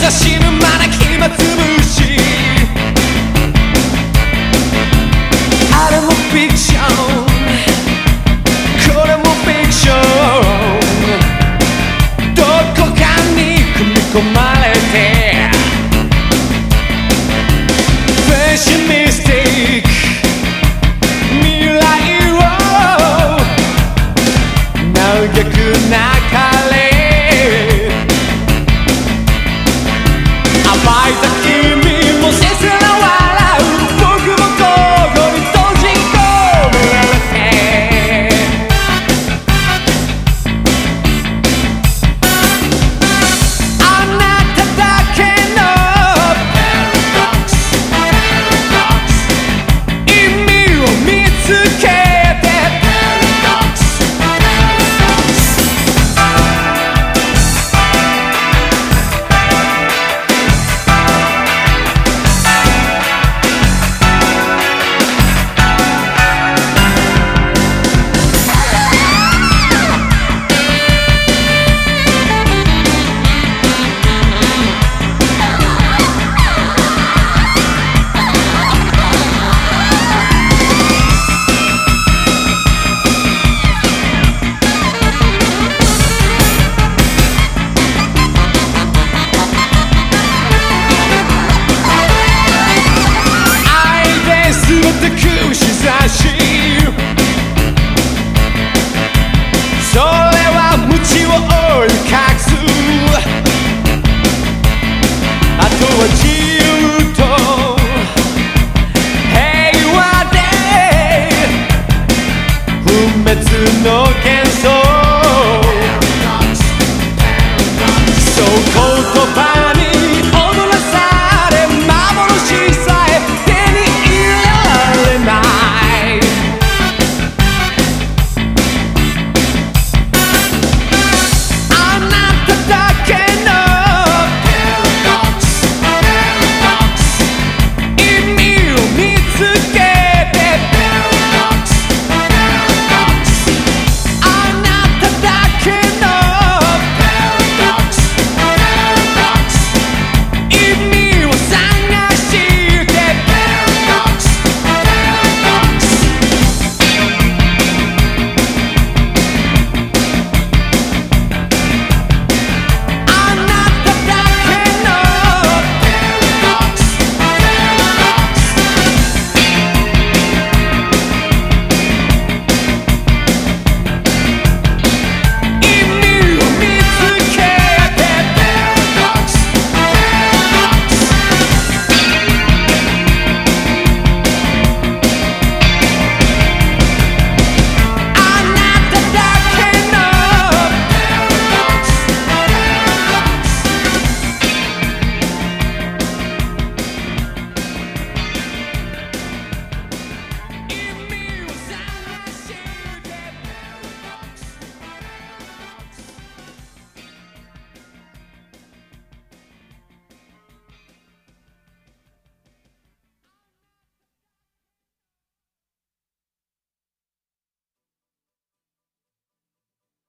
差し沼な暇つぶし。あれもフィクション。これもフィクション。どこかに組み込まれて。フェシミスティック。未来を。長くなか。